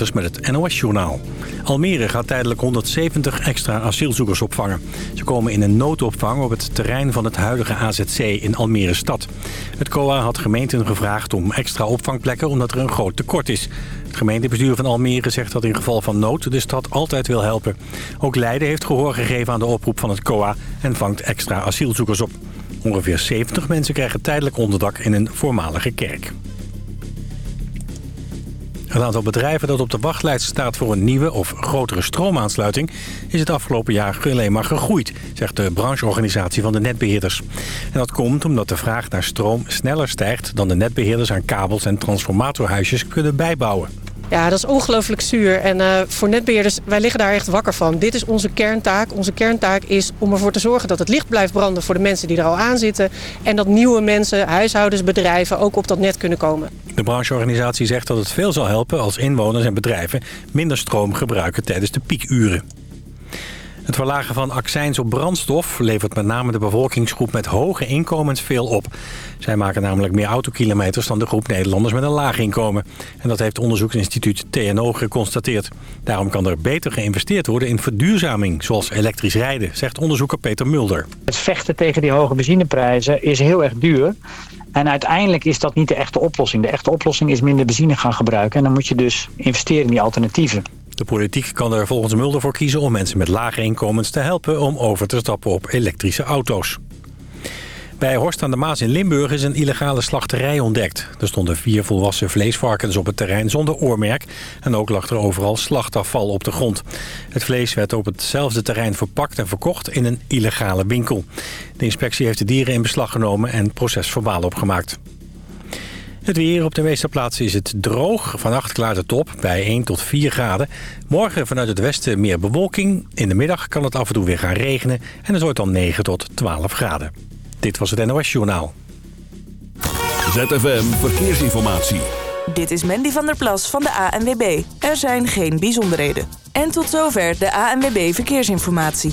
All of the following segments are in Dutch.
Met het NOS-journaal. Almere gaat tijdelijk 170 extra asielzoekers opvangen. Ze komen in een noodopvang op het terrein van het huidige AZC in Almere stad. Het COA had gemeenten gevraagd om extra opvangplekken omdat er een groot tekort is. Het gemeentebestuur van Almere zegt dat in geval van nood de stad altijd wil helpen. Ook Leiden heeft gehoor gegeven aan de oproep van het COA en vangt extra asielzoekers op. Ongeveer 70 mensen krijgen tijdelijk onderdak in een voormalige kerk. Het aantal bedrijven dat op de wachtlijst staat voor een nieuwe of grotere stroomaansluiting... is het afgelopen jaar alleen maar gegroeid, zegt de brancheorganisatie van de netbeheerders. En dat komt omdat de vraag naar stroom sneller stijgt... dan de netbeheerders aan kabels en transformatorhuisjes kunnen bijbouwen. Ja, dat is ongelooflijk zuur. En uh, voor netbeheerders, wij liggen daar echt wakker van. Dit is onze kerntaak. Onze kerntaak is om ervoor te zorgen dat het licht blijft branden voor de mensen die er al aan zitten. En dat nieuwe mensen, huishoudens, bedrijven ook op dat net kunnen komen. De brancheorganisatie zegt dat het veel zal helpen als inwoners en bedrijven minder stroom gebruiken tijdens de piekuren. Het verlagen van accijns op brandstof levert met name de bevolkingsgroep met hoge inkomens veel op. Zij maken namelijk meer autokilometers dan de groep Nederlanders met een laag inkomen. En dat heeft onderzoeksinstituut TNO geconstateerd. Daarom kan er beter geïnvesteerd worden in verduurzaming, zoals elektrisch rijden, zegt onderzoeker Peter Mulder. Het vechten tegen die hoge benzineprijzen is heel erg duur. En uiteindelijk is dat niet de echte oplossing. De echte oplossing is minder benzine gaan gebruiken. En dan moet je dus investeren in die alternatieven. De politiek kan er volgens Mulder voor kiezen om mensen met lage inkomens te helpen om over te stappen op elektrische auto's. Bij Horst aan de Maas in Limburg is een illegale slachterij ontdekt. Er stonden vier volwassen vleesvarkens op het terrein zonder oormerk... en ook lag er overal slachtafval op de grond. Het vlees werd op hetzelfde terrein verpakt en verkocht in een illegale winkel. De inspectie heeft de dieren in beslag genomen en procesverbaal opgemaakt. Het weer op de meeste plaatsen is het droog. Vannacht klaart het op bij 1 tot 4 graden. Morgen vanuit het westen meer bewolking. In de middag kan het af en toe weer gaan regenen. En het wordt dan 9 tot 12 graden. Dit was het NOS Journaal. ZFM Verkeersinformatie. Dit is Mandy van der Plas van de ANWB. Er zijn geen bijzonderheden. En tot zover de ANWB Verkeersinformatie.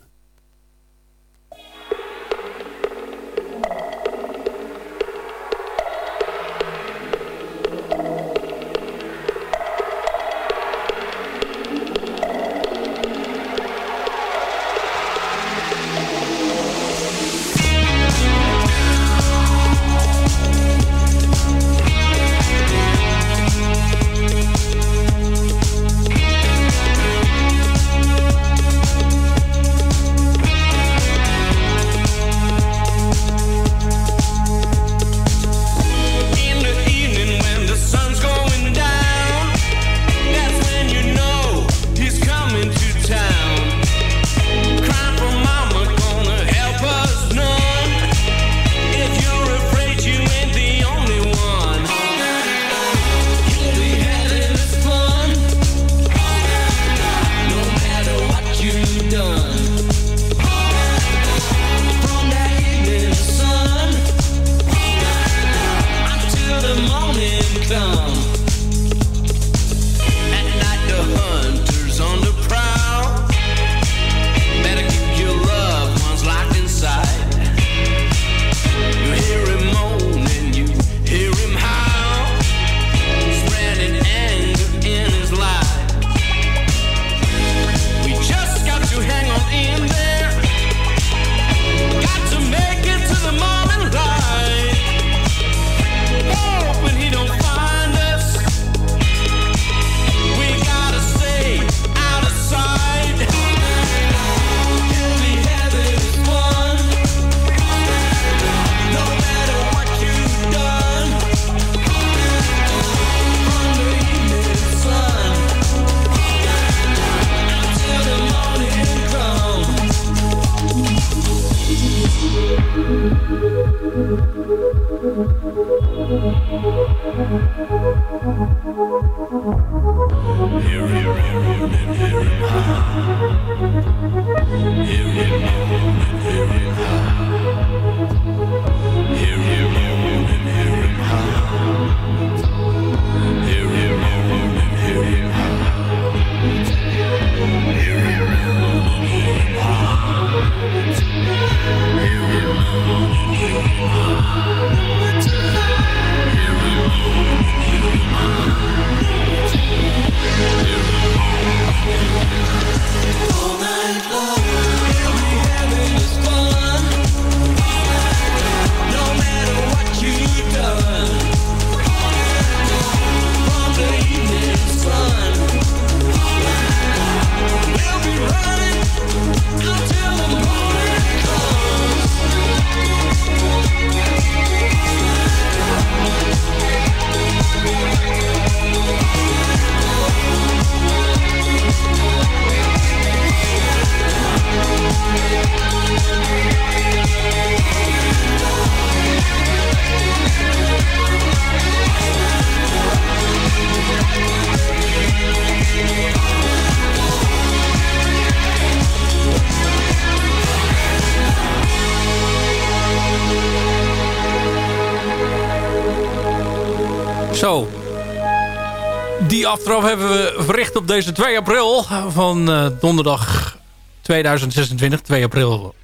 Verricht op deze 2 april van uh, donderdag 2026. 2 april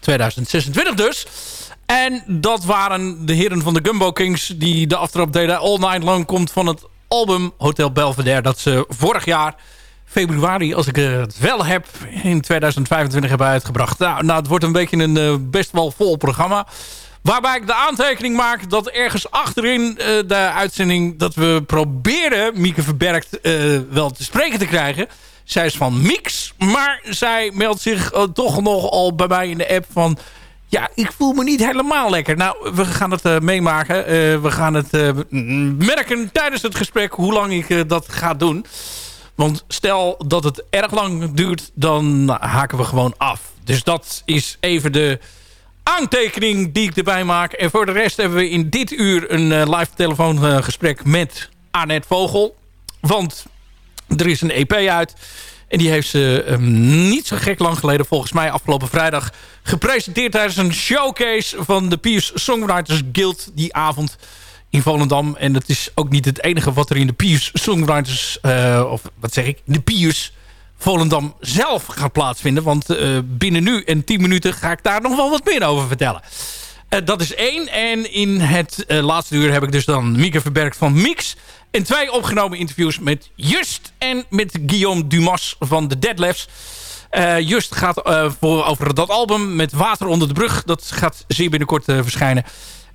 2026 dus. En dat waren de heren van de Gumbo Kings die de aftrap deden. All Night Long komt van het album Hotel Belvedere. Dat ze vorig jaar februari, als ik het wel heb, in 2025 hebben uitgebracht. Nou, nou het wordt een beetje een uh, best wel vol programma. Waarbij ik de aantekening maak dat ergens achterin uh, de uitzending... dat we proberen Mieke Verbergt uh, wel te spreken te krijgen. Zij is van Mix, maar zij meldt zich toch nog al bij mij in de app van... Ja, ik voel me niet helemaal lekker. Nou, we gaan het meemaken. We gaan het merken tijdens het gesprek hoe lang ik dat ga doen. Want stel dat het erg lang duurt, dan haken we gewoon af. Dus dat is even de aantekening die ik erbij maak. En voor de rest hebben we in dit uur een live telefoongesprek met Annette Vogel. Want er is een EP uit... En die heeft ze um, niet zo gek lang geleden, volgens mij afgelopen vrijdag... gepresenteerd tijdens een showcase van de Piers Songwriters Guild die avond in Volendam. En dat is ook niet het enige wat er in de Piers Songwriters... Uh, of wat zeg ik, de Piers Volendam zelf gaat plaatsvinden. Want uh, binnen nu en 10 minuten ga ik daar nog wel wat meer over vertellen. Uh, dat is één. En in het laatste uur heb ik dus dan Mieke Verberg van Mix... En twee opgenomen interviews met Just en met Guillaume Dumas van de Deadlifts. Uh, Just gaat voor, over dat album met Water onder de brug. Dat gaat zeer binnenkort verschijnen.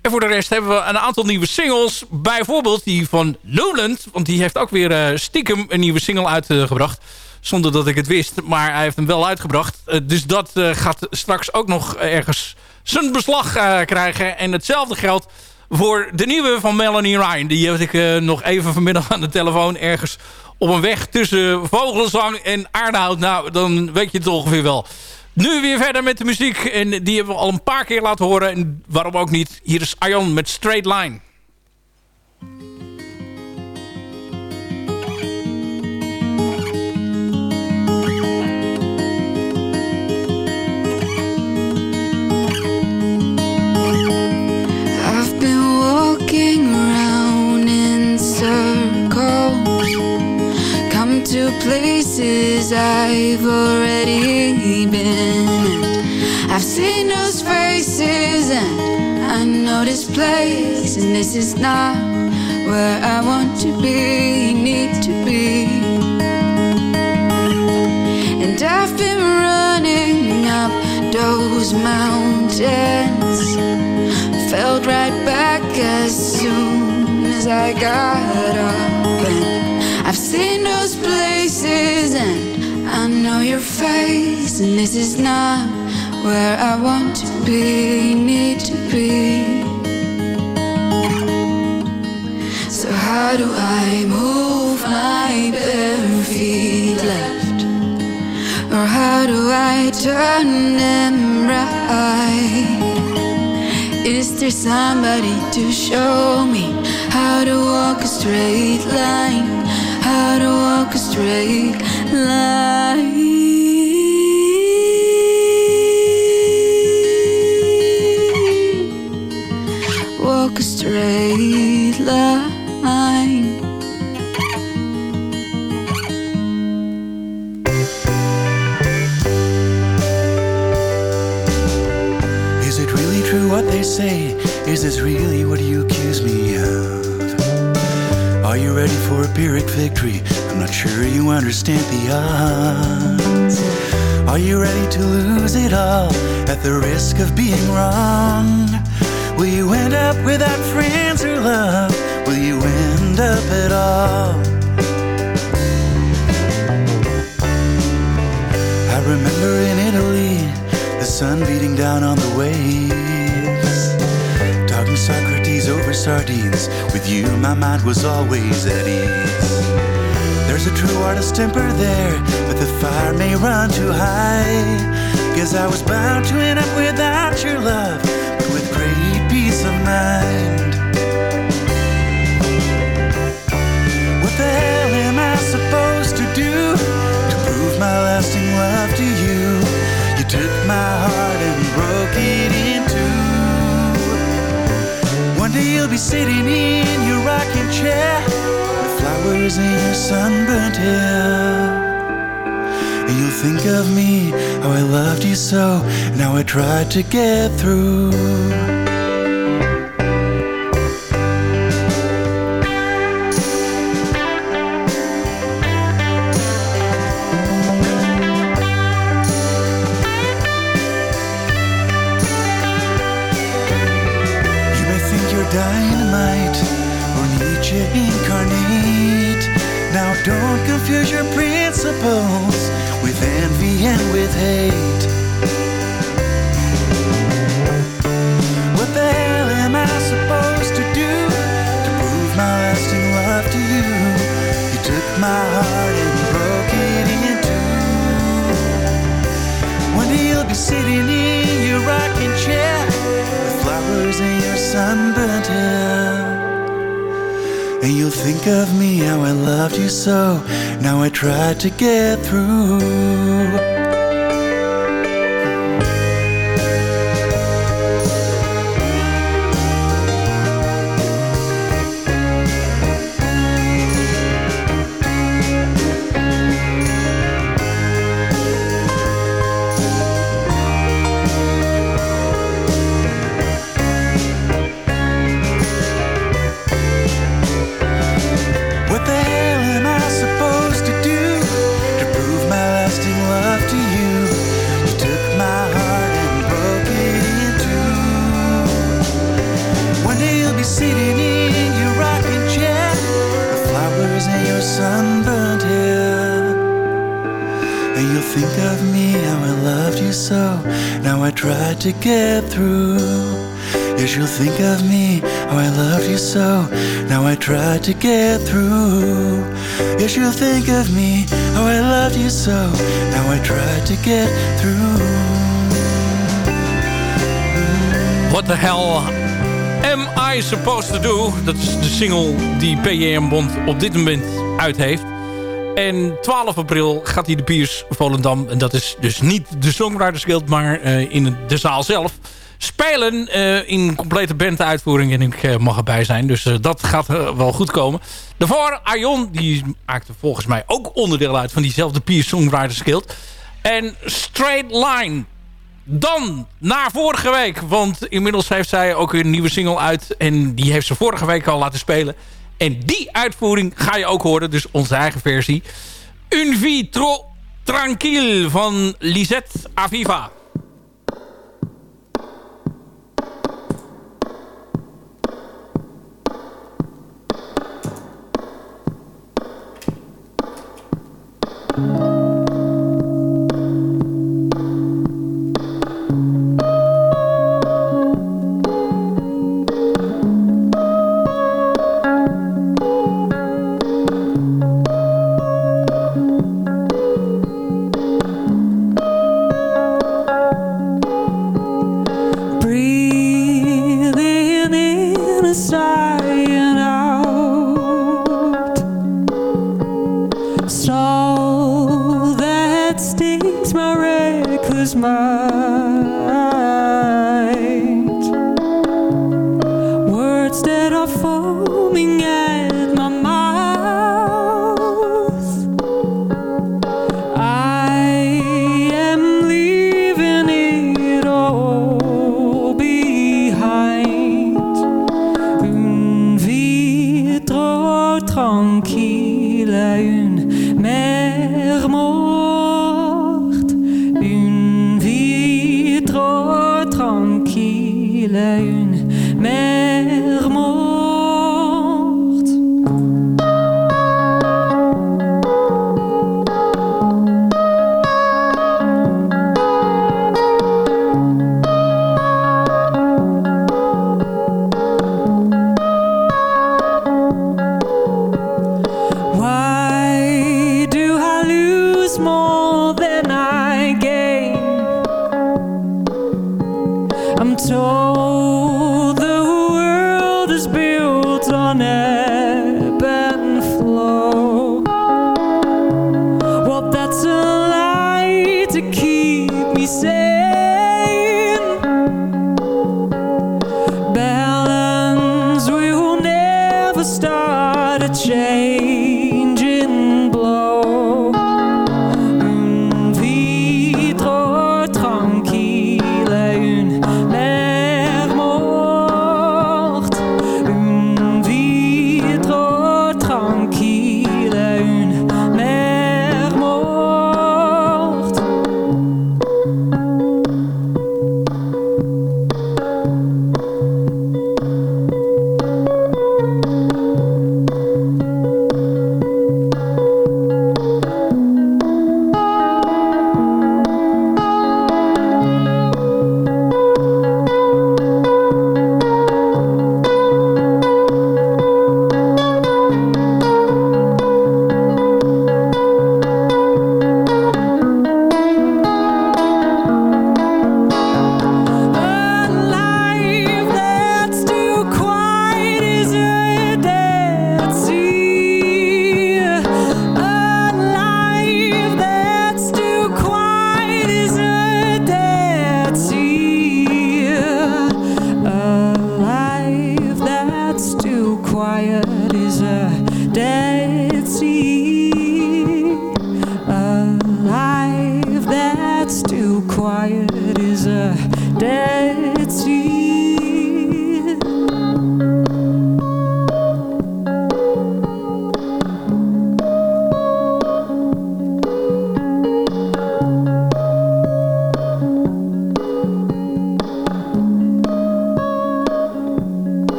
En voor de rest hebben we een aantal nieuwe singles. Bijvoorbeeld die van Noland. Want die heeft ook weer stiekem een nieuwe single uitgebracht. Zonder dat ik het wist. Maar hij heeft hem wel uitgebracht. dus dat gaat straks ook nog ergens zijn beslag krijgen. En hetzelfde geldt voor de nieuwe van Melanie Ryan. Die heb ik nog even vanmiddag aan de telefoon ergens op een weg tussen Vogelzang en Aardehout. Nou, dan weet je het ongeveer wel. Nu weer verder met de muziek. En die hebben we al een paar keer laten horen. En waarom ook niet. Hier is Ion met Straight Line. To places I've already been. I've seen those faces and I know this place, and this is not where I want to be, need to be. And I've been running up those mountains, felt right back as soon as I got up. And I've seen and this is not where I want to be, need to be. So how do I move my bare feet left? Or how do I turn them right? Is there somebody to show me how to walk a straight line? how to walk a straight line. Straight line. Is it really true what they say? Is this really what you accuse me of? Are you ready for a Pyrrhic victory? I'm not sure you understand the odds. Are you ready to lose it all at the risk of being wrong? Will you end up without friends or love? Will you end up at all? I remember in Italy, the sun beating down on the waves. Talking Socrates over sardines. With you, my mind was always at ease. There's a true artist temper there, but the fire may run too high. I was bound to end up without your love, What the hell am I supposed to do to prove my lasting love to you? You took my heart and broke it in two. One day you'll be sitting in your rocking chair with flowers in your sunburnt hair. And you'll think of me, how I loved you so, and how I tried to get through. To get through. Get through. Yes, you'll think of me, how I loved you so. Now I tried to get through. Yes, you'll think of me, how I loved you so. Now I tried to get through. What the hell am I supposed to do? Dat is de single die PJM Bond op dit moment uit heeft. En 12 april gaat hij de Piers Volendam. En dat is dus niet de Songwriters Guild, maar eh, in de zaal zelf. Spelen eh, in complete banduitvoering. En ik eh, mag erbij zijn. Dus dat gaat wel goed komen. Daarvoor Aion, die maakte volgens mij ook onderdeel uit van diezelfde Piers Songwriters Guild. En Straight Line. Dan, naar vorige week. Want inmiddels heeft zij ook een nieuwe single uit. En die heeft ze vorige week al laten spelen. En die uitvoering ga je ook horen. Dus onze eigen versie. Une vie trop tranquille van Lisette Aviva.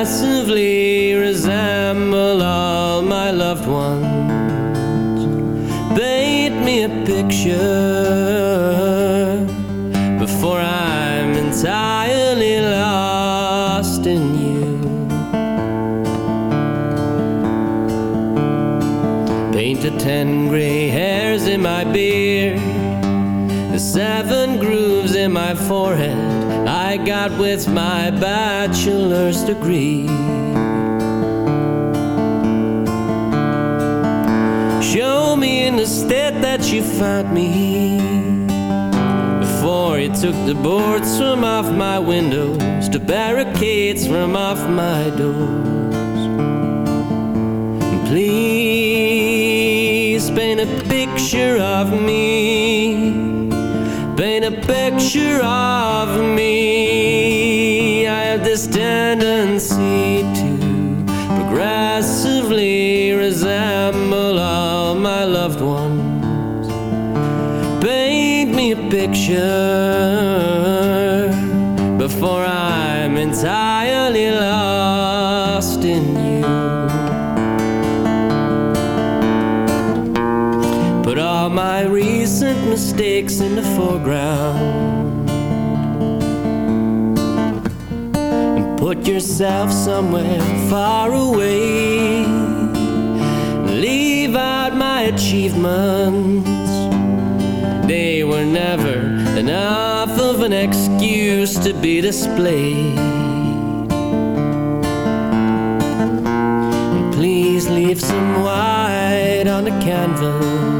Progressively resemble all my loved ones. Paint me a picture With my bachelor's degree. Show me in the that you found me before you took the boards from off my windows, the barricades from off my doors. Please paint a picture of me. Paint a picture of tendency to progressively resemble all my loved ones. Paint me a picture before I'm entirely yourself somewhere far away. Leave out my achievements. They were never enough of an excuse to be displayed. Please leave some white on the canvas.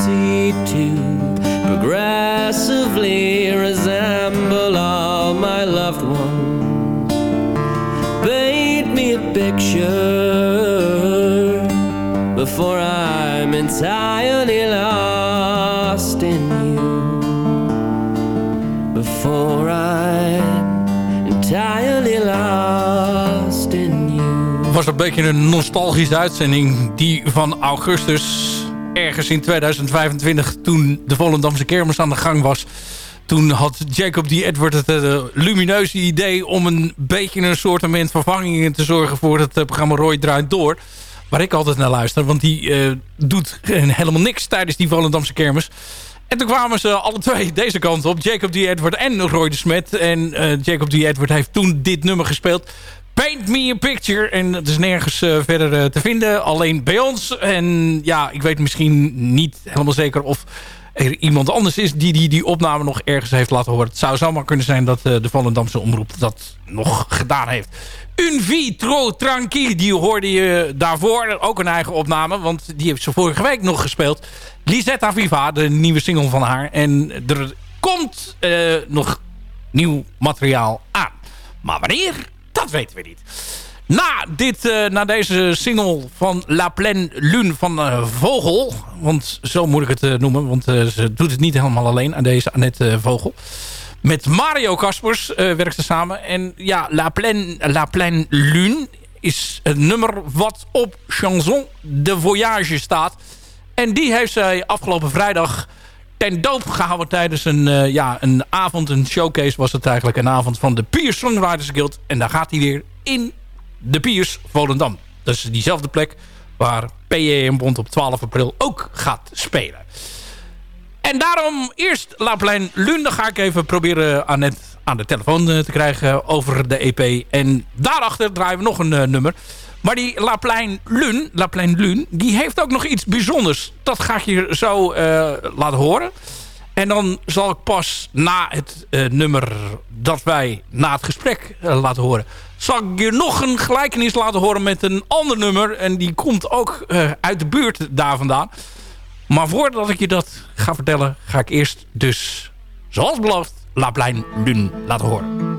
was een beetje een nostalgische uitzending. Die van augustus. Ergens in 2025 toen de Volendamse kermis aan de gang was. Toen had Jacob D. Edward het uh, lumineuze idee... om een beetje een soort vervangingen te zorgen voor het uh, programma Roy Draait Door. Waar ik altijd naar luister. Want die uh, doet helemaal niks tijdens die Volendamse kermis. En toen kwamen ze alle twee deze kant op. Jacob D. Edward en Roy de Smet. En Jacob D. Edward heeft toen dit nummer gespeeld. Paint Me a Picture. En het is nergens uh, verder uh, te vinden. Alleen bij ons. En ja, ik weet misschien niet helemaal zeker of er iemand anders is die die, die opname nog ergens heeft laten horen. Het zou zomaar kunnen zijn dat uh, de Volendamse Omroep dat nog gedaan heeft. Un vitro tranquille, die hoorde je daarvoor. Ook een eigen opname, want die heeft ze vorige week nog gespeeld. Lisetta Viva, de nieuwe single van haar. En er komt nog nieuw materiaal aan. Maar wanneer? Dat weten we niet. Na, dit, uh, na deze single van La Plaine Lune van uh, Vogel. Want zo moet ik het uh, noemen. Want ze doet het niet helemaal alleen aan deze Annette Vogel. Met Mario Kaspers werkt ze samen. En ja, La Plaine, La Plaine Lune is een nummer wat op Chanson de Voyage staat. En die heeft zij afgelopen vrijdag ten doop gehouden tijdens een, eh, ja, een avond, een showcase was het eigenlijk. Een avond van de Piers Songwriters Guild. En daar gaat hij weer in de Piers Volendam. Dat is diezelfde plek waar PJM Bond op 12 april ook gaat spelen. En daarom eerst Laplein Lun. Dan ga ik even proberen Annette aan de telefoon eh, te krijgen over de EP. En daarachter draaien we nog een uh, nummer. Maar die Laplein Lun, Laplein Lun, die heeft ook nog iets bijzonders. Dat ga ik je zo uh, laten horen. En dan zal ik pas na het uh, nummer dat wij na het gesprek uh, laten horen... zal ik je nog een gelijkenis laten horen met een ander nummer. En die komt ook uit de buurt daar vandaan. Maar voordat ik je dat ga vertellen... ga ik eerst dus, zoals beloofd, Laplein Lun laten horen.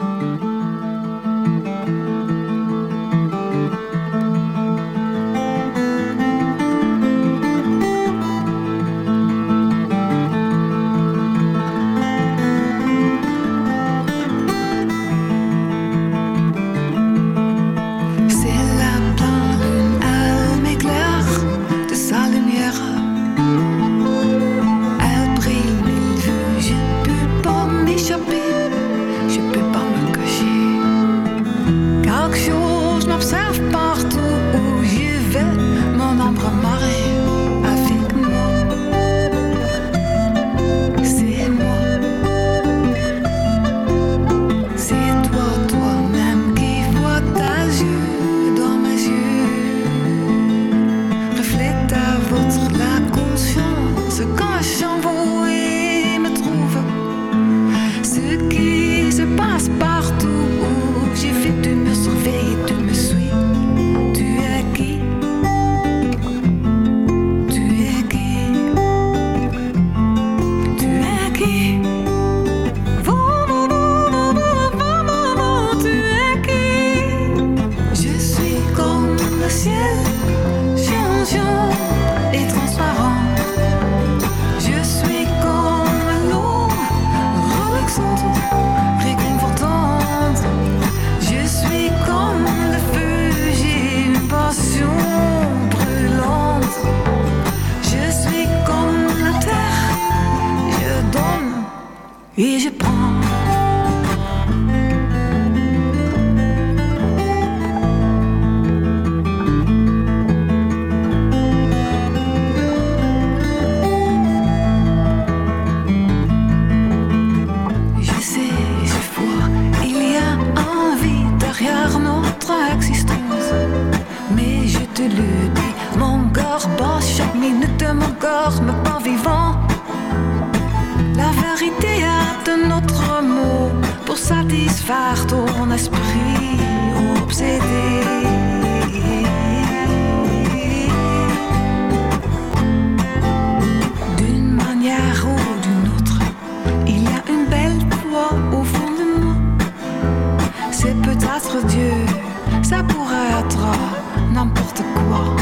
Zeer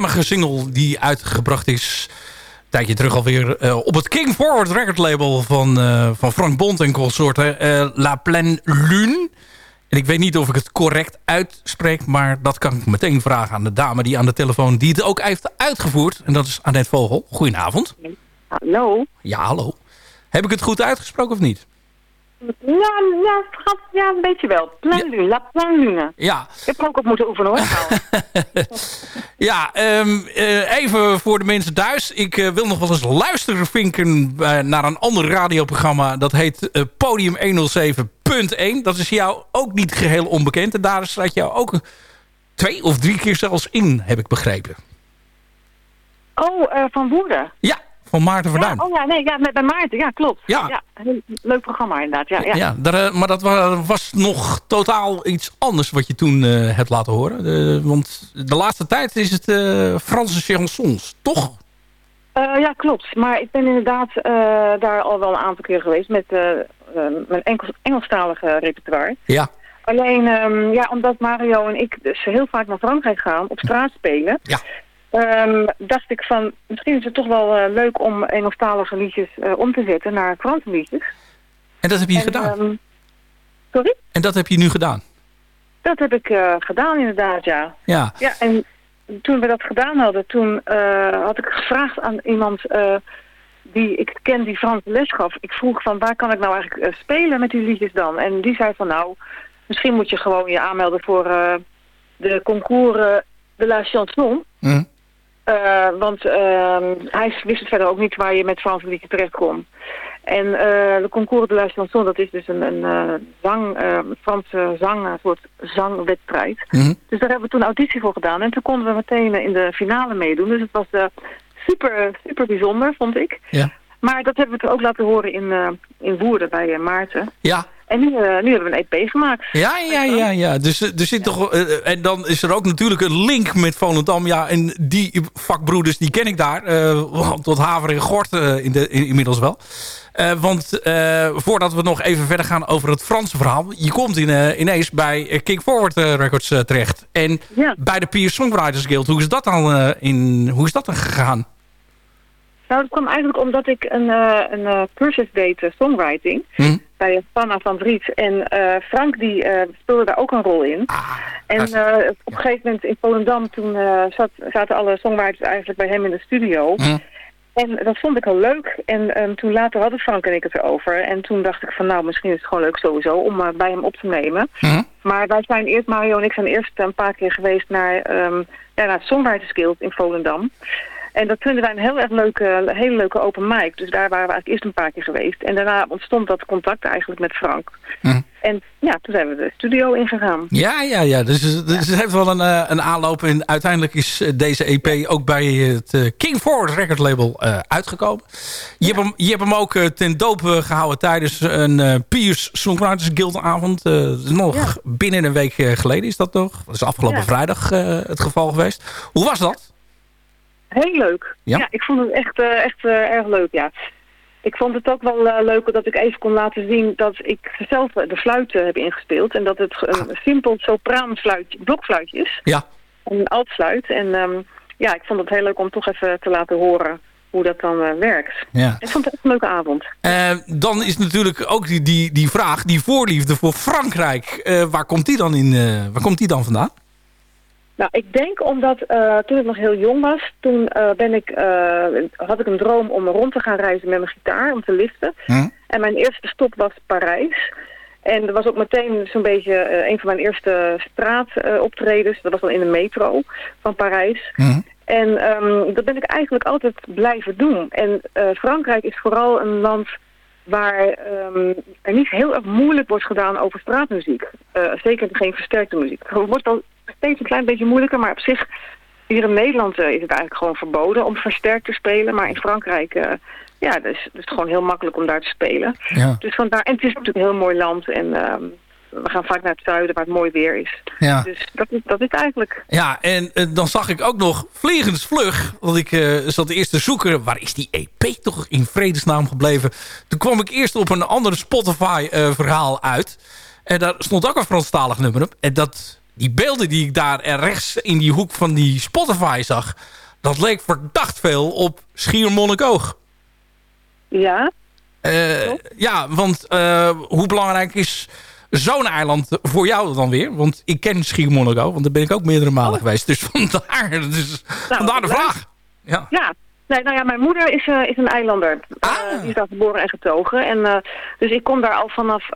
stemmige single die uitgebracht is... een tijdje terug alweer uh, op het King Forward record label van, uh, van Frank Bond en consorten. Uh, La Pleine Lune. En ik weet niet of ik het correct uitspreek... maar dat kan ik meteen vragen aan de dame die aan de telefoon... die het ook heeft uitgevoerd. En dat is Annette Vogel. Goedenavond. Hallo. Ja, hallo. Heb ik het goed uitgesproken of niet? Ja, ja, schat, ja, een beetje wel. Plein lune, la. Ja. Ik heb er ook op moeten oefenen hoor. Ja, ehm, eh, even voor de mensen thuis. Ik eh, wil nog wel eens luistervinken eh, naar een ander radioprogramma. Dat heet Podium 107.1. Dat is jou ook niet geheel onbekend. En daar staat jou ook twee of drie keer zelfs in, heb ik begrepen. oh, van Woerden. Ja, van Maarten Verduin. Ja, oh ja, nee, ja, met, bij Maarten, ja, klopt. Ja. leuk programma inderdaad, ja. ja. Ja, daar, eh, maar dat wa- was nog totaal iets anders wat je toen eh, hebt laten horen. Want de laatste tijd is het eh, Franse chansons, toch? Ja, klopt. Maar ik ben inderdaad daar al wel een aantal keer geweest met mijn Engels, Engelstalige repertoire. Ja. Alleen, ehm, ja, omdat Mario en ik dus heel vaak naar Frankrijk gaan, op straat spelen, Ja. Ehm, dacht ik van, misschien is het toch wel eh, leuk om Engelstalige liedjes eh, om te zetten naar Franse liedjes. En dat heb je En, gedaan. ehm, sorry? En dat heb je nu gedaan. Dat heb ik eh, gedaan inderdaad, ja. Ja. Ja, en toen we dat gedaan hadden, toen had ik gevraagd aan iemand die ik ken die Frans les gaf. Ik vroeg van waar kan ik nou eigenlijk spelen met die liedjes dan? En die zei van nou, misschien moet je gewoon je aanmelden voor de concours de la chanson. Hm. Eh, want ehm, hij wist het verder ook niet waar je met Franse liedjes terecht kon. En eh, de concours de la chanson, dat is dus een, een eh, zang, eh, Franse zang, een soort zangwedstrijd. Mhm. Dus daar hebben we toen auditie voor gedaan. En toen konden we meteen in de finale meedoen. Dus het was super, super bijzonder, vond ik. Ja. Maar dat hebben we ook laten horen in, in Woerden bij Maarten. Ja. En nu, eh, nu hebben we een EP gemaakt. Ja, ja, ja, ja. Dus eh, er zit toch. eh, en dan is er ook natuurlijk een link met Volendam. Ja, en die vakbroeders die ken ik daar. tot Haver en Gort in de, in- inmiddels wel. Want voordat we nog even verder gaan over het Franse verhaal. Je komt in, ineens bij King Forward Records terecht. En bij de Peer Songwriters Guild. Hoe is dat dan, in, hoe is dat dan gegaan? Nou, dat kwam eigenlijk omdat ik een, een cursus deed songwriting. Hm? Bij Panna van Vliet. En eh, Frank die eh, speelde daar ook een rol in. en eh, op een gegeven moment in Volendam toen zat, zaten alle songwriters eigenlijk bij hem in de studio. Hm? En dat vond ik heel leuk. En ehm, toen later hadden Frank en ik het erover. En toen dacht ik van nou, misschien is het gewoon leuk sowieso om bij hem op te nemen. Hm? Maar wij zijn eerst, Mario en ik zijn eerst een paar keer geweest naar, ehm, ja, naar het Songwriters Guild in Volendam. En dat vinden wij een heel erg leuke, hele leuke open mic. Dus daar waren we eigenlijk eerst een paar keer geweest. En daarna ontstond dat contact eigenlijk met Frank. Hm. En ja, toen zijn we de studio ingegaan. Ja, ja, ja. Dus, eh, dus het heeft wel een, eh, een aanloop. En uiteindelijk is eh, deze EP ook bij het eh, King Forward record label uitgekomen. Je, hebt hem, je hebt hem ook ten doop eh, gehouden tijdens een Piers Songwriters Guild avond. Nog binnen een week geleden is dat toch? Dat is afgelopen vrijdag het geval geweest. Hoe was dat? Heel leuk. Ja? Ja, ik vond het echt, eh, echt eh, erg leuk, ja. Ik vond het ook wel eh, leuk dat ik even kon laten zien dat ik zelf de fluit heb ingespeeld. En dat het een simpel sopraanfluitje, blokfluitje is. Ja. Een altfluit. En ehm, ja, ik vond het heel leuk om toch even te laten horen hoe dat dan werkt. Ja. Ik vond het echt een leuke avond. Eh, dan is natuurlijk ook die, die, die vraag, die voorliefde voor Frankrijk. Waar komt die dan in? waar komt die dan vandaan? Nou, ik denk omdat eh, toen ik nog heel jong was, toen eh, ben ik, eh, had ik een droom om rond te gaan reizen met mijn gitaar, om te liften. Hm? En mijn eerste stop was Parijs. En dat was ook meteen zo'n beetje een van mijn eerste straatoptredens. dat was dan in de metro van Parijs. En ehm, dat ben ik eigenlijk altijd blijven doen. En Frankrijk is vooral een land waar ehm, er niet heel erg moeilijk wordt gedaan over straatmuziek. Zeker geen versterkte muziek. Het wordt wel steeds een klein beetje moeilijker, maar op zich... Hier in Nederland eh, is het eigenlijk gewoon verboden om versterkt te spelen. Maar in Frankrijk, eh, ja, dus, dus het is gewoon heel makkelijk om daar te spelen. Ja. Dus vandaar, en het is natuurlijk een heel mooi land. En ehm, we gaan vaak naar het zuiden waar het mooi weer is. Ja. Dus dat is, dat is eigenlijk. Ja, en eh, dan zag ik ook nog vliegensvlug. Want ik zat eerst te zoeken. Waar is die EP toch in vredesnaam gebleven? Toen kwam ik eerst op een ander Spotify-verhaal uit. En daar stond ook een Franstalig nummer op. En dat, die beelden die ik daar rechts in die hoek van die Spotify zag... dat leek verdacht veel op Schiermonnikoog. Ja? Eh, ja, want eh, hoe belangrijk is zo'n eiland voor jou dan weer? Want ik ken Schiermonnikoog, want daar ben ik ook meerdere malen geweest. Dus vandaar, dus vandaar de vraag. Ja. Ja, Nee, nou ja, mijn moeder is, eh, is een eilander. Eh, die is daar geboren en getogen. En, dus ik kom daar al vanaf,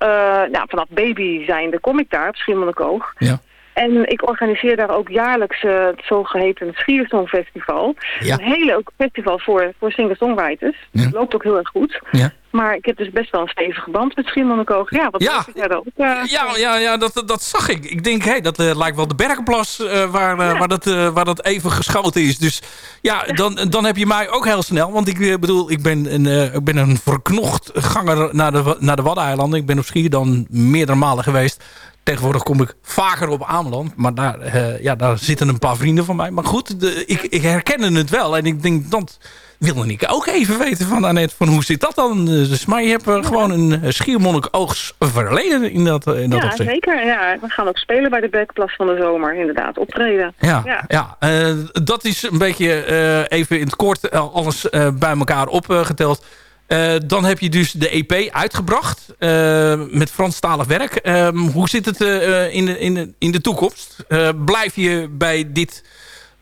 ja, vanaf baby zijnde, kom ik daar op Schiermonnikoog. Ja. En ik organiseer daar ook jaarlijks het zogeheten Schiersongfestival. Ja. Een hele ook festival voor, voor singer-songwriters. Ja. Het loopt ook heel erg goed. Ja. Maar ik heb dus best wel een stevige band met Schiermonnikoog. Ja, wat Ja. jij dat ook, eh, Ja, ja, ja dat, dat zag ik. Ik denk, hé, dat eh, lijkt wel de Berkenplas eh, waar, waar, dat, waar dat even geschoten is. Dus ja, dan, dan heb je mij ook heel snel. Want ik bedoel, ik ben een, ik ben een verknocht ganger naar de, naar de Waddeneilanden. Ik ben op ski dan meerdere malen geweest. Tegenwoordig kom ik vaker op Ameland. Maar daar, ja, daar zitten een paar vrienden van mij. Maar goed, de, ik, ik herken het wel. En ik denk, dat wilde ik ook even weten van Annette. Van hoe zit dat dan? Eh, Dus, maar je hebt eh, gewoon een uh, schiermonnik-oogs verleden in dat, eh, in dat ja, opzicht. zeker. Ja, we gaan ook spelen bij de Bekplas van de zomer, inderdaad. Optreden. Ja, ja. eh, dat is een beetje eh, even in het kort eh, alles eh, bij elkaar opgeteld. Eh, dan heb je dus de EP uitgebracht eh, met Franstalig werk. Ehm, hoe zit het eh, in, de, in, de, in de toekomst? Eh, blijf je bij dit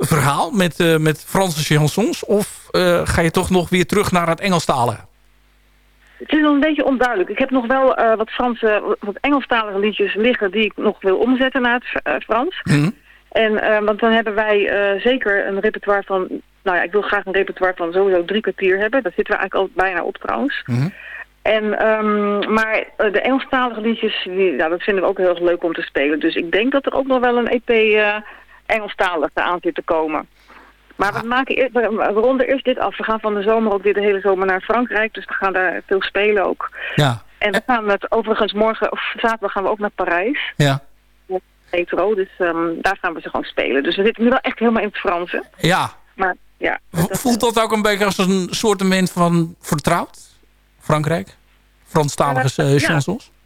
verhaal met, eh, met Franse chansons? Of eh, ga je toch nog weer terug naar het Engelstalige? Het is nog een beetje onduidelijk. Ik heb nog wel eh, wat Franse, wat Engelstalige liedjes liggen die ik nog wil omzetten naar het Frans. Mhm. En, want dan hebben wij zeker een repertoire van, nou ja, ik wil graag een repertoire van sowieso drie kwartier hebben. Daar zitten we eigenlijk al bijna op trouwens. Mhm. En, ehm, maar de Engelstalige liedjes, die, nou, dat vinden we ook heel erg leuk om te spelen. Dus ik denk dat er ook nog wel een EP Engelstalig aan zit te komen. Maar we, maken eerst, we ronden eerst dit af. We gaan van de zomer ook weer de hele zomer naar Frankrijk. Dus we gaan daar veel spelen ook. Ja, En we gaan het overigens morgen, of zaterdag gaan we ook naar Parijs. ja. Metro, dus ehm, daar gaan we ze gewoon spelen. Dus we zitten nu wel echt helemaal in het Franse. ja. Maar ja, Voelt dat ook een beetje als een soortement van vertrouwd? Frankrijk? Franstalige eh, chansons? ja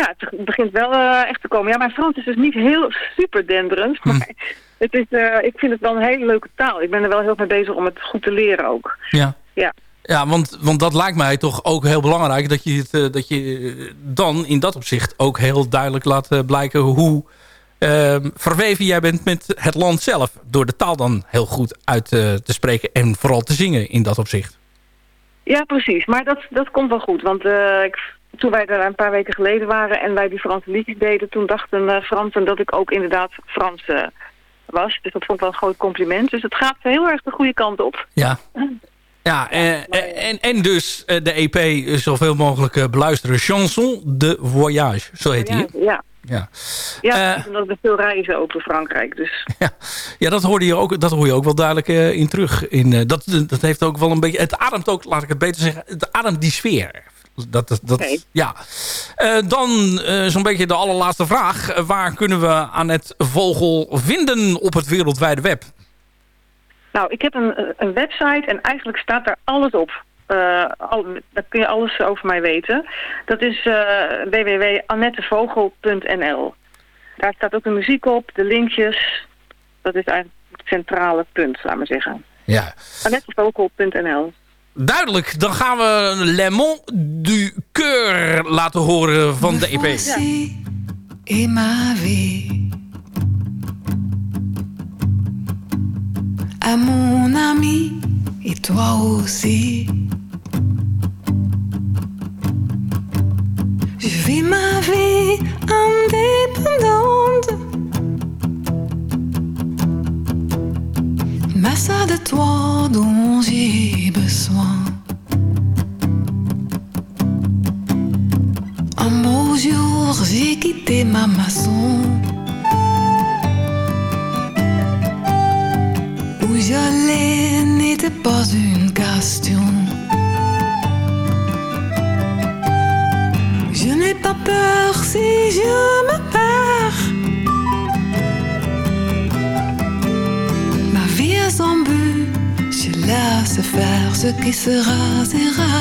het begint wel eh, echt te komen. Ja, mijn Frans is dus niet heel super denderend. Hm. Maar het is, eh, ik vind het wel een hele leuke taal. Ik ben er wel heel mee bezig om het goed te leren ook. Ja. Ja. Ja, want, want dat lijkt mij toch ook heel belangrijk. Dat je, het, eh, dat je dan in dat opzicht ook heel duidelijk laat blijken hoe ehm, verweven jij bent met het land zelf. Door de taal dan heel goed uit te spreken en vooral te zingen in dat opzicht. Ja, precies. Maar dat, dat komt wel goed. Want ik, toen wij daar een paar weken geleden waren en wij die Franse liedjes deden, toen dachten uh, Fransen dat ik ook inderdaad Frans uh, was. Dus dat vond ik wel een groot compliment. Dus het gaat heel erg de goede kant op. Ja. Ja, eh, en, en dus de EP zoveel mogelijk beluisteren. Chanson de Voyage, zo heet die. Ja, ja. Ja, uh, omdat we veel reizen door Frankrijk. Dus. Ja, ja dat, hoorde je ook, dat hoor je ook wel duidelijk in terug. In, dat, dat heeft ook wel een beetje... Het ademt ook, laat ik het beter zeggen, het ademt die sfeer. Dat, dat, dat, okay. ja. dan zo'n beetje de allerlaatste vraag. waar kunnen we aan het vogel vinden op het wereldwijde web? Nou, ik heb een, een website en eigenlijk staat daar alles op. Al, daar kun je alles over mij weten. Dat is www.annettevogel.nl. Daar staat ook de muziek op, de linkjes. Dat is eigenlijk het centrale punt, laat maar zeggen. Ja. Annettevogel.nl. Duidelijk, dan gaan we Le Mont du Coeur laten horen van de EP. Ja. Ma vie à mon ami et toi aussi. Je vis ma vie indépendante. Mais ça de toi dont j'ai besoin. Un beau jour, j'ai quitté ma maison. Où j'allais n'était pas une question. Je n'ai pas peur si je me perds. Vie est sans but, je laisse faire ce qui sera, sera.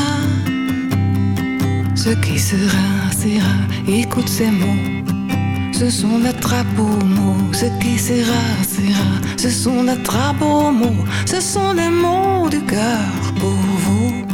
Ce qui sera, sera. Écoute ces mots. Ce sont des très beaux mots, ce qui sera, sera. Ce sont des très beaux mots, ce sont des mots du cœur pour vous.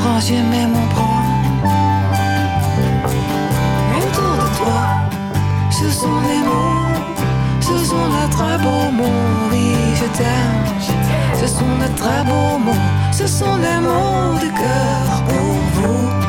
bras, j'aimais mon bras. Autour de toi, ce sont les mots, ce sont de très beaux mots. Oui, je t'aime, ce sont de très beaux mots, ce sont des mots de cœur pour vous.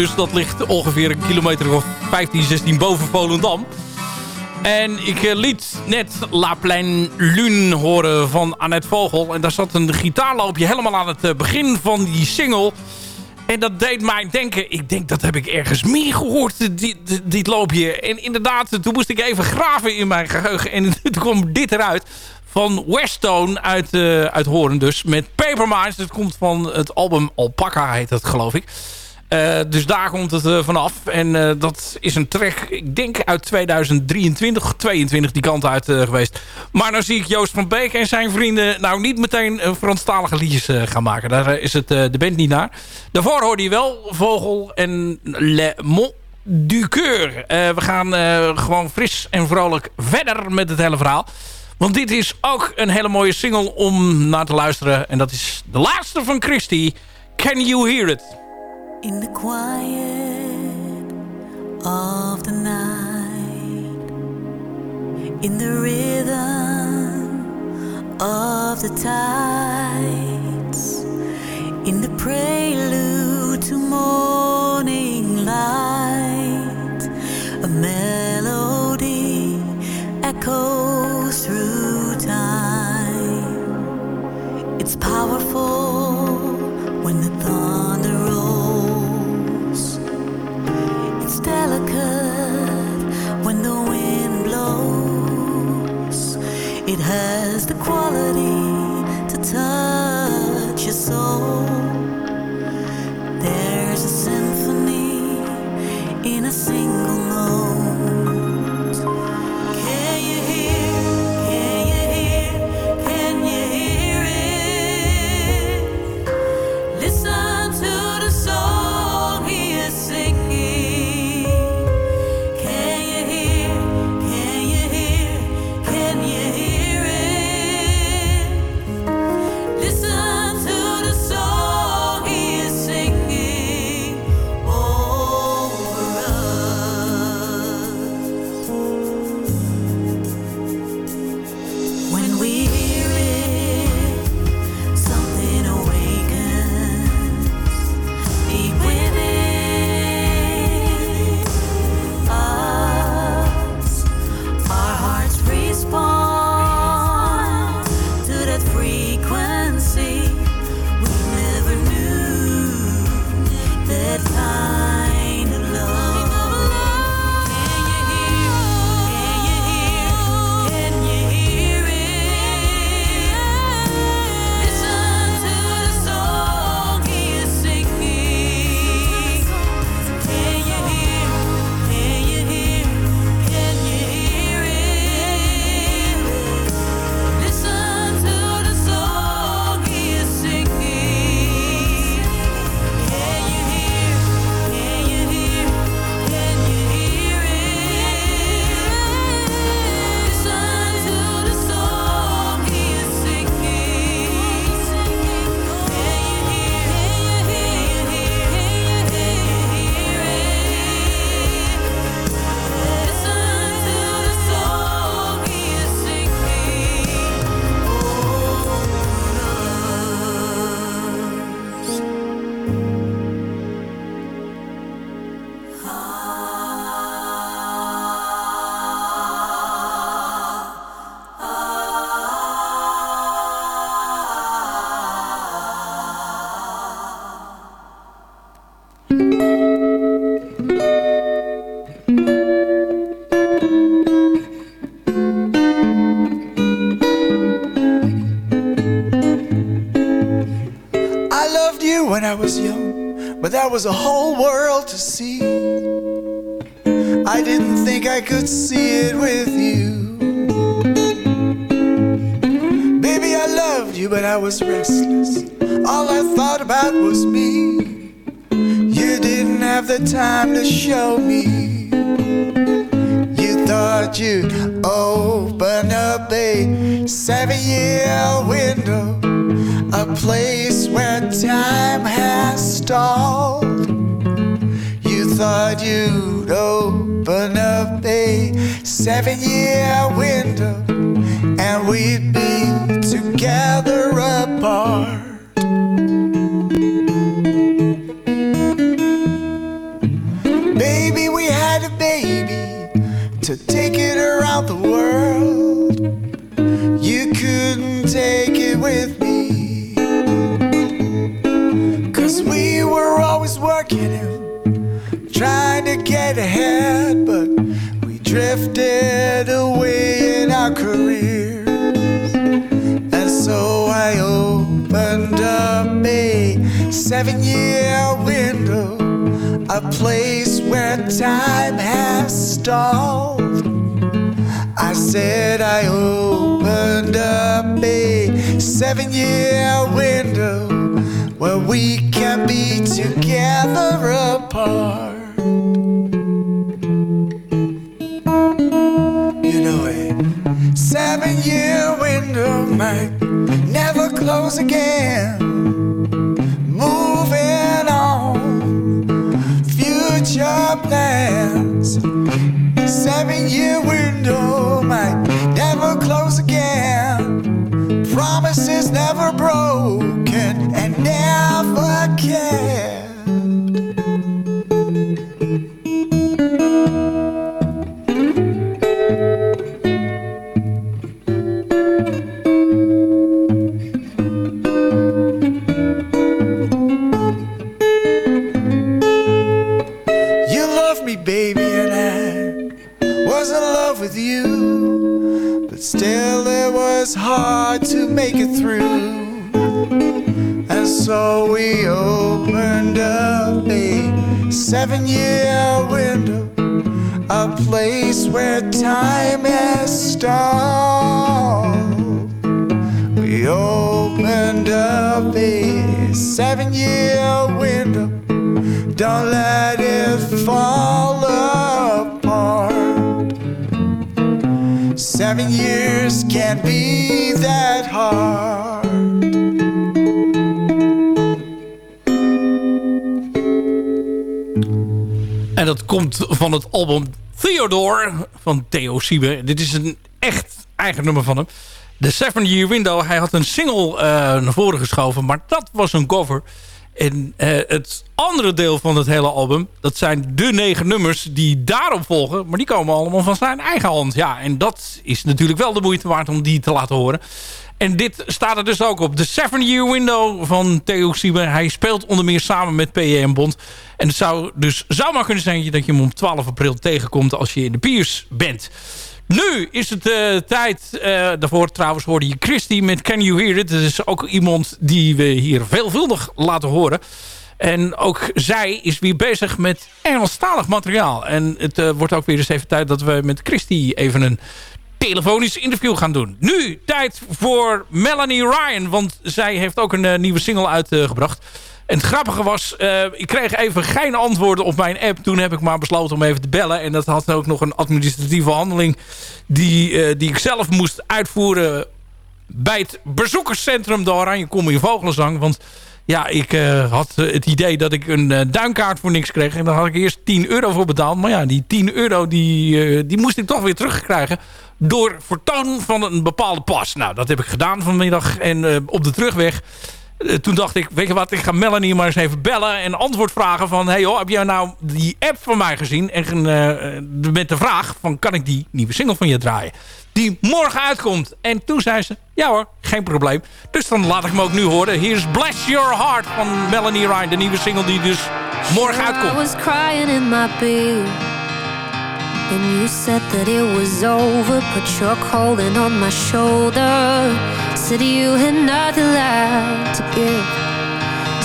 Dus dat ligt ongeveer een kilometer of 15, 16 boven Volendam. En ik eh, liet net La Pleine Lune horen van Annette Vogel. En daar zat een gitaarloopje helemaal aan het eh, begin van die single. En dat deed mij denken, ik denk dat heb ik ergens meer gehoord, dit, dit loopje. En inderdaad, toen moest ik even graven in mijn geheugen. En toen kwam dit eruit van Westone uit, uit Horen dus. Met Paper Minds. Dat komt van het album Alpaca heet dat geloof ik. Uh, dus daar komt het uh, vanaf. En dat is een track, ik denk uit 2023, 22 die kant uit geweest. Maar dan zie ik Joost van Beek en zijn vrienden nou niet meteen Franstalige liedjes gaan maken. Daar is het de band niet naar. Daarvoor hoorde je wel Vogel en Le Mont du Coeur. we gaan gewoon fris en vrolijk verder met het hele verhaal. Want dit is ook een hele mooie single om naar te luisteren. En dat is de laatste van Christy. Can You Hear It? In the quiet of the night In the rhythm of the tides In the prelude to morning light A melody echoes through time. It's powerful delicate when the wind blows. It has the quality to touch your soul. There's a symphony in a single but that was a whole world to see. I didn't think I could see it with you. Baby, I loved you, but I was restless. All I thought about was me. You didn't have the time to show me. You thought you'd open up a seven year window a place where time has stalled. You thought you'd open up a seven year window and we'd be together apart. Baby, we had a baby to take it around the world. You couldn't take it with always working and trying to get ahead, but we drifted away in our careers. And so I opened up a seven year window, a place where time has stalled. I said I opened up a seven year window where we can be together apart. You know it. Seven year window might never close again. Moving on, future plans. Seven year window might never close again. Promises never broken and never can. Van het album Theodore van Theo Siebe. Dit is een echt eigen nummer van hem. The Seven Year Window. Hij had een single eh, naar voren geschoven, maar dat was een cover. En eh, het andere deel van het hele album, dat zijn de negen nummers die daarop volgen. Maar die komen allemaal van zijn eigen hand. Ja, en dat is natuurlijk wel de moeite waard om die te laten horen. En dit staat er dus ook op. De Seven Year Window van Theo Siebe. Hij speelt onder meer samen met P.M. Bond. En het zou dus zou maar kunnen zijn dat je hem op 12 april tegenkomt als je in de Piers bent. Nu is het eh, tijd, eh, daarvoor trouwens hoorde je Christy met Can You Hear It. Dat is ook iemand die we hier veelvuldig laten horen. En ook zij is weer bezig met Engelstalig materiaal. En het eh, wordt ook weer eens even tijd dat we met Christy even een telefonisch interview gaan doen. Nu tijd voor Melanie Ryan, want zij heeft ook een eh, nieuwe single uitgebracht. En het grappige was, eh, ik kreeg even geen antwoorden op mijn app. Toen heb ik maar besloten om even te bellen. En dat had ook nog een administratieve handeling die, eh, die ik zelf moest uitvoeren bij het bezoekerscentrum de Oranje Kom in Vogelenzang. Want ja, ik had het idee dat ik een duinkaart voor niks kreeg. En daar had ik eerst 10 euro voor betaald. Maar ja, die 10 euro die, die moest ik toch weer terugkrijgen. Door vertoon van een bepaalde pas. Nou, dat heb ik gedaan vanmiddag. En eh, op de terugweg... eh, toen dacht ik, weet je wat, ik ga Melanie maar eens even bellen en antwoord vragen van... hey joh, heb jij nou die app van mij gezien? En eh, met de vraag van, kan ik die nieuwe single van je draaien? Die morgen uitkomt. En toen zei ze, ja hoor, geen probleem. Dus dan laat ik hem ook nu horen. Hier is Bless Your Heart van Melanie Ryan. De nieuwe single die dus morgen I uitkomt. was crying in my bed. And you said that it was over. Put your cold hand on my shoulder. Said you had nothing left to give.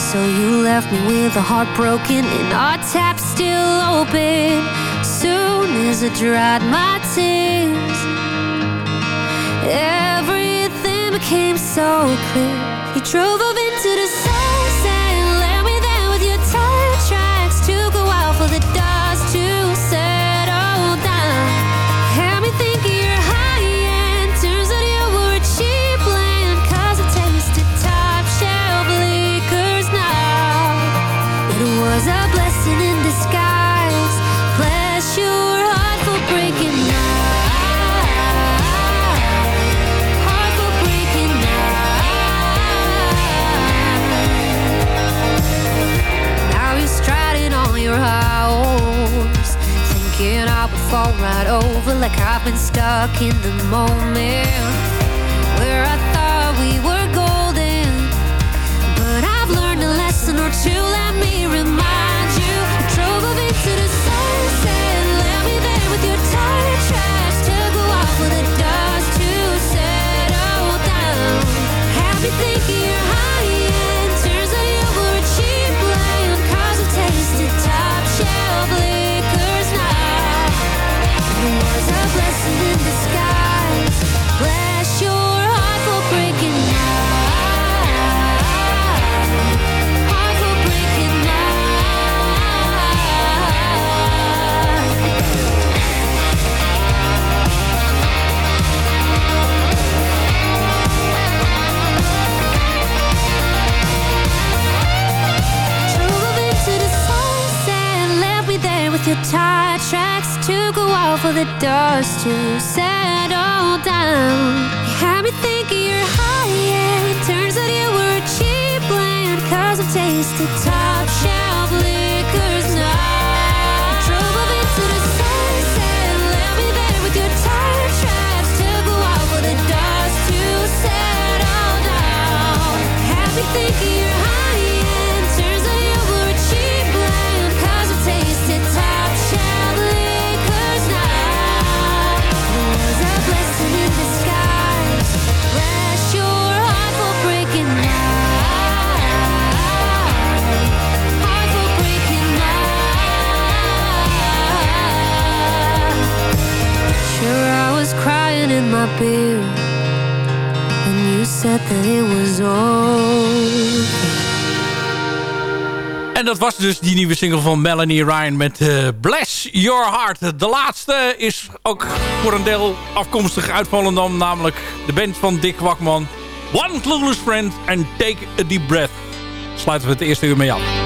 So you left me with a heart broken and our tap still open. Soon as I dried my tears, everything became so clear. You drove off into the sunset all right over like I've been stuck in the moment where I thought we were golden. But I've learned a lesson or two, let me remind you. Drove a bit to the sunset, left me there with your tired trash. Took a while for the dust to settle down. Happy thinking tracks to go out for the dust to settle down. You had me thinking you're high end. Turns out you were a cheap land. Cause I've tasted top shelf liquors now. Left me there with your tire tracks to go out for the dust to settle down. Had me thinking you're in my when you said that it was. En dat was dus die nieuwe single van Melanie Ryan met eh, Bless Your Heart. De laatste is ook voor een deel afkomstig uit Volendam. Namelijk de band van Dick Wakman. One Clueless Friend and Take a Deep Breath. Sluiten we het eerste uur mee af.